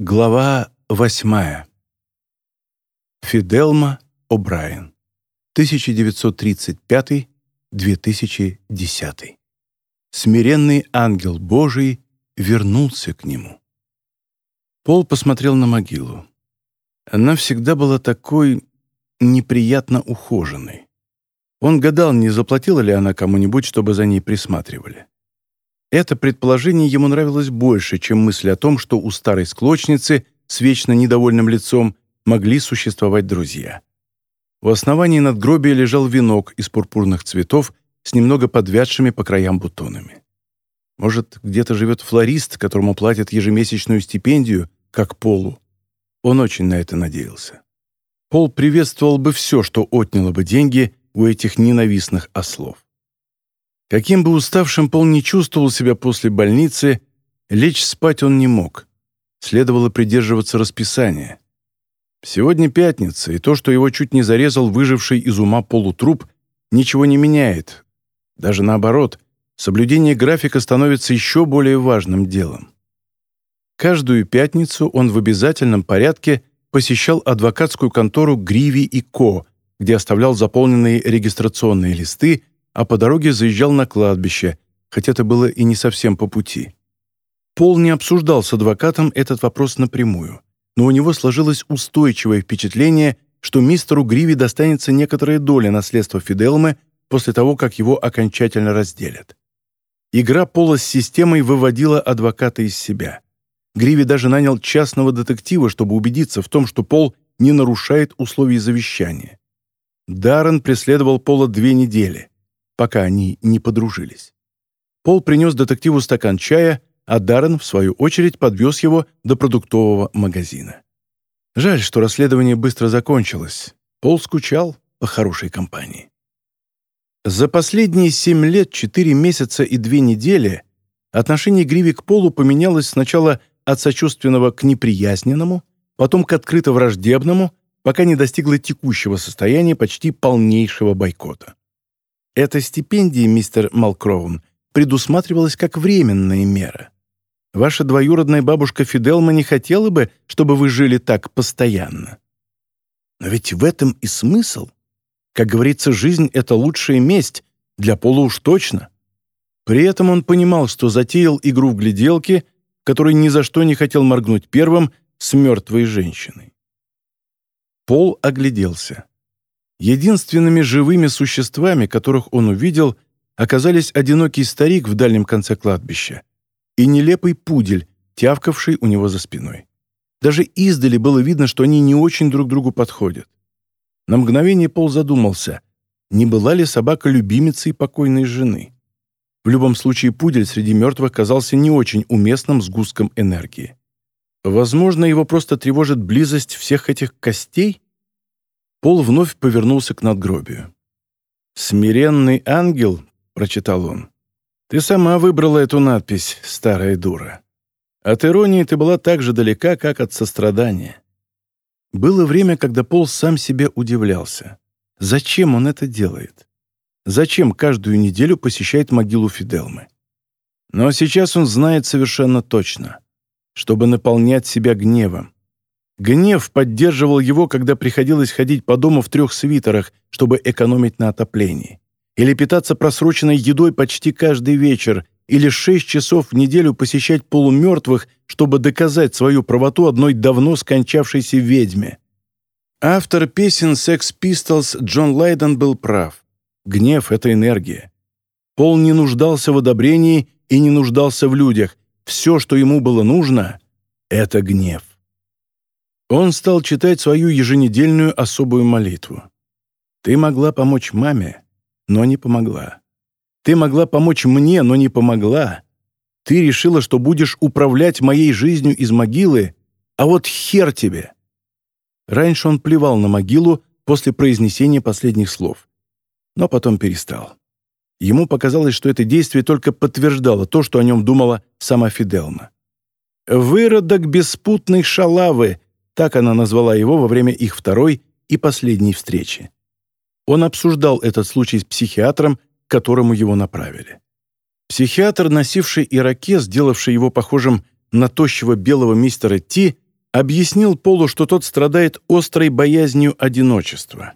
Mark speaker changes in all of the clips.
Speaker 1: Глава восьмая. Фиделма О'Брайен. 1935-2010. Смиренный ангел Божий вернулся к нему. Пол посмотрел на могилу. Она всегда была такой неприятно ухоженной. Он гадал, не заплатила ли она кому-нибудь, чтобы за ней присматривали. Это предположение ему нравилось больше, чем мысль о том, что у старой склочницы с вечно недовольным лицом могли существовать друзья. У основания надгробия лежал венок из пурпурных цветов с немного подвядшими по краям бутонами. Может, где-то живет флорист, которому платят ежемесячную стипендию, как Полу. Он очень на это надеялся. Пол приветствовал бы все, что отняло бы деньги у этих ненавистных ослов. Каким бы уставшим Пол не чувствовал себя после больницы, лечь спать он не мог. Следовало придерживаться расписания. Сегодня пятница, и то, что его чуть не зарезал выживший из ума полутруп, ничего не меняет. Даже наоборот, соблюдение графика становится еще более важным делом. Каждую пятницу он в обязательном порядке посещал адвокатскую контору Гриви и Ко, где оставлял заполненные регистрационные листы а по дороге заезжал на кладбище, хотя это было и не совсем по пути. Пол не обсуждал с адвокатом этот вопрос напрямую, но у него сложилось устойчивое впечатление, что мистеру Гриви достанется некоторая доля наследства Фиделмы после того, как его окончательно разделят. Игра Пола с системой выводила адвоката из себя. Гриви даже нанял частного детектива, чтобы убедиться в том, что Пол не нарушает условий завещания. Даррен преследовал Пола две недели пока они не подружились. Пол принес детективу стакан чая, а Даррен, в свою очередь, подвез его до продуктового магазина. Жаль, что расследование быстро закончилось. Пол скучал по хорошей компании. За последние семь лет, четыре месяца и две недели отношение Гриви к Полу поменялось сначала от сочувственного к неприязненному, потом к открыто враждебному, пока не достигло текущего состояния почти полнейшего бойкота. Эта стипендия, мистер Малкроун, предусматривалась как временная мера. Ваша двоюродная бабушка Фиделма не хотела бы, чтобы вы жили так постоянно. Но ведь в этом и смысл. Как говорится, жизнь — это лучшая месть, для Пола уж точно. При этом он понимал, что затеял игру в гляделки, который ни за что не хотел моргнуть первым с мертвой женщиной. Пол огляделся. Единственными живыми существами, которых он увидел, оказались одинокий старик в дальнем конце кладбища и нелепый пудель, тявкавший у него за спиной. Даже издали было видно, что они не очень друг другу подходят. На мгновение Пол задумался, не была ли собака любимицей покойной жены. В любом случае, пудель среди мертвых казался не очень уместным сгустком энергии. Возможно, его просто тревожит близость всех этих костей? Пол вновь повернулся к надгробию. «Смиренный ангел», — прочитал он. «Ты сама выбрала эту надпись, старая дура. От иронии ты была так же далека, как от сострадания». Было время, когда Пол сам себе удивлялся. Зачем он это делает? Зачем каждую неделю посещает могилу Фиделмы? Но сейчас он знает совершенно точно. Чтобы наполнять себя гневом, Гнев поддерживал его, когда приходилось ходить по дому в трех свитерах, чтобы экономить на отоплении. Или питаться просроченной едой почти каждый вечер, или шесть часов в неделю посещать полумертвых, чтобы доказать свою правоту одной давно скончавшейся ведьме. Автор песен Sex Pistols Джон Лайден был прав. Гнев — это энергия. Пол не нуждался в одобрении и не нуждался в людях. Все, что ему было нужно — это гнев. Он стал читать свою еженедельную особую молитву. «Ты могла помочь маме, но не помогла. Ты могла помочь мне, но не помогла. Ты решила, что будешь управлять моей жизнью из могилы, а вот хер тебе!» Раньше он плевал на могилу после произнесения последних слов, но потом перестал. Ему показалось, что это действие только подтверждало то, что о нем думала сама Фиделма. «Выродок беспутной шалавы!» Так она назвала его во время их второй и последней встречи. Он обсуждал этот случай с психиатром, к которому его направили. Психиатр, носивший ирокез, сделавший его похожим на тощего белого мистера Ти, объяснил Полу, что тот страдает острой боязнью одиночества.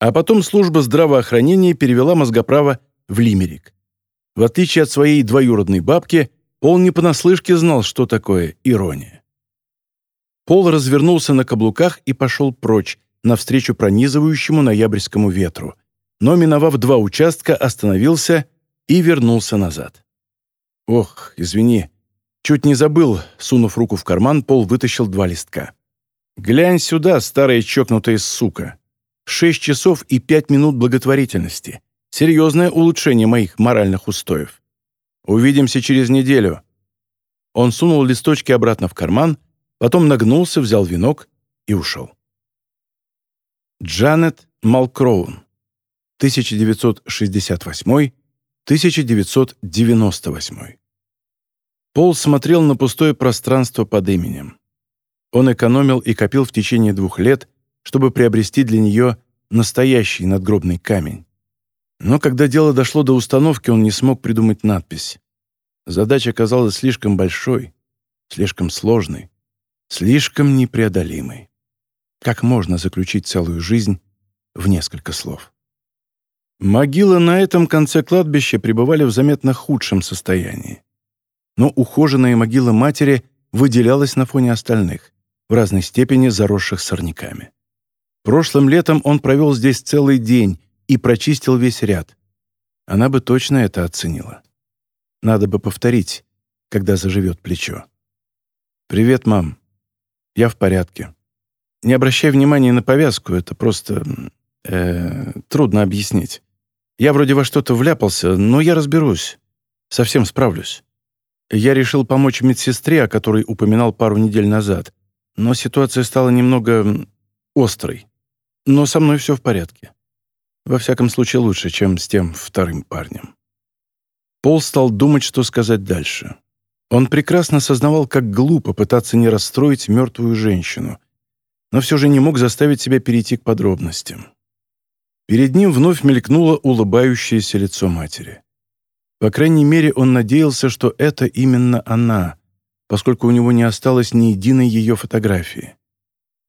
Speaker 1: А потом служба здравоохранения перевела мозгоправа в Лимерик. В отличие от своей двоюродной бабки, Пол не понаслышке знал, что такое ирония. Пол развернулся на каблуках и пошел прочь, навстречу пронизывающему ноябрьскому ветру, но, миновав два участка, остановился и вернулся назад. «Ох, извини, чуть не забыл», сунув руку в карман, Пол вытащил два листка. «Глянь сюда, старая чокнутая сука. Шесть часов и пять минут благотворительности. Серьезное улучшение моих моральных устоев. Увидимся через неделю». Он сунул листочки обратно в карман, потом нагнулся, взял венок и ушел. Джанет Малкроун, 1968-1998. Пол смотрел на пустое пространство под именем. Он экономил и копил в течение двух лет, чтобы приобрести для нее настоящий надгробный камень. Но когда дело дошло до установки, он не смог придумать надпись. Задача казалась слишком большой, слишком сложной, слишком непреодолимой. Как можно заключить целую жизнь в несколько слов? Могилы на этом конце кладбища пребывали в заметно худшем состоянии. Но ухоженная могила матери выделялась на фоне остальных, в разной степени заросших сорняками. Прошлым летом он провел здесь целый день и прочистил весь ряд. Она бы точно это оценила. Надо бы повторить, когда заживет плечо. «Привет, мам. Я в порядке. Не обращай внимания на повязку, это просто... Э, трудно объяснить. Я вроде во что-то вляпался, но я разберусь. Совсем справлюсь. Я решил помочь медсестре, о которой упоминал пару недель назад, но ситуация стала немного острой. Но со мной все в порядке. Во всяком случае, лучше, чем с тем вторым парнем. Пол стал думать, что сказать дальше. Он прекрасно сознавал, как глупо пытаться не расстроить мертвую женщину — но все же не мог заставить себя перейти к подробностям. Перед ним вновь мелькнуло улыбающееся лицо матери. По крайней мере, он надеялся, что это именно она, поскольку у него не осталось ни единой ее фотографии.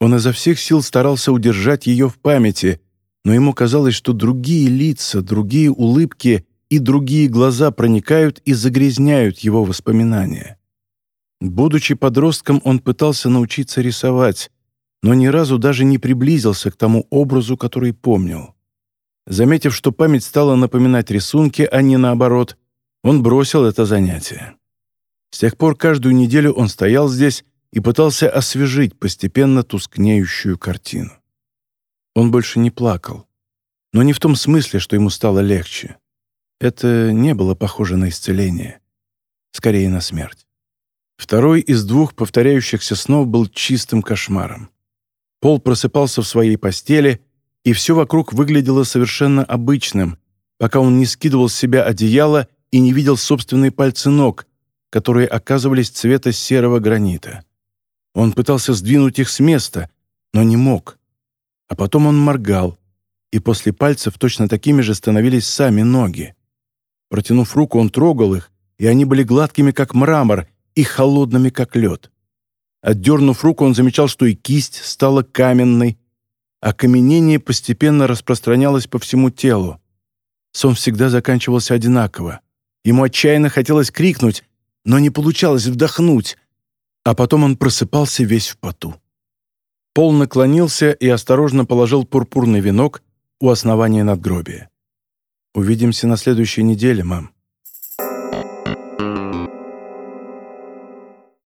Speaker 1: Он изо всех сил старался удержать ее в памяти, но ему казалось, что другие лица, другие улыбки и другие глаза проникают и загрязняют его воспоминания. Будучи подростком, он пытался научиться рисовать, но ни разу даже не приблизился к тому образу, который помнил. Заметив, что память стала напоминать рисунки, а не наоборот, он бросил это занятие. С тех пор каждую неделю он стоял здесь и пытался освежить постепенно тускнеющую картину. Он больше не плакал, но не в том смысле, что ему стало легче. Это не было похоже на исцеление, скорее на смерть. Второй из двух повторяющихся снов был чистым кошмаром. Пол просыпался в своей постели, и все вокруг выглядело совершенно обычным, пока он не скидывал с себя одеяло и не видел собственные пальцы ног, которые оказывались цвета серого гранита. Он пытался сдвинуть их с места, но не мог. А потом он моргал, и после пальцев точно такими же становились сами ноги. Протянув руку, он трогал их, и они были гладкими, как мрамор, и холодными, как лед. Отдернув руку, он замечал, что и кисть стала каменной, а каменение постепенно распространялось по всему телу. Сон всегда заканчивался одинаково. Ему отчаянно хотелось крикнуть, но не получалось вдохнуть, а потом он просыпался весь в поту. Пол наклонился и осторожно положил пурпурный венок у основания надгробия. «Увидимся на следующей неделе, мам».